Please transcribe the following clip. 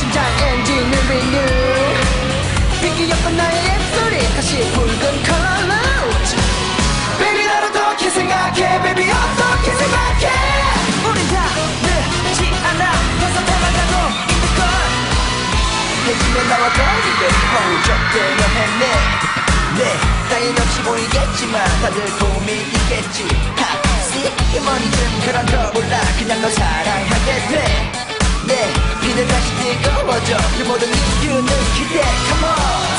something new 비기였던 나의 입술이 다시 붉은 컬러로 Baby 날 어떻게 생각해. Baby 어떻게 생각해? 우린 다 늦지 않아. 계속 태어나고 있는 걸. 해지면 나와 떨리게 허우적대면 했네 네 따윈 없이 보이겠지만 다들 고민 있겠지. 하, 쓰기머니 좀 그런 거 몰라. 그냥 너 그 모든 이유는 기대 Come on.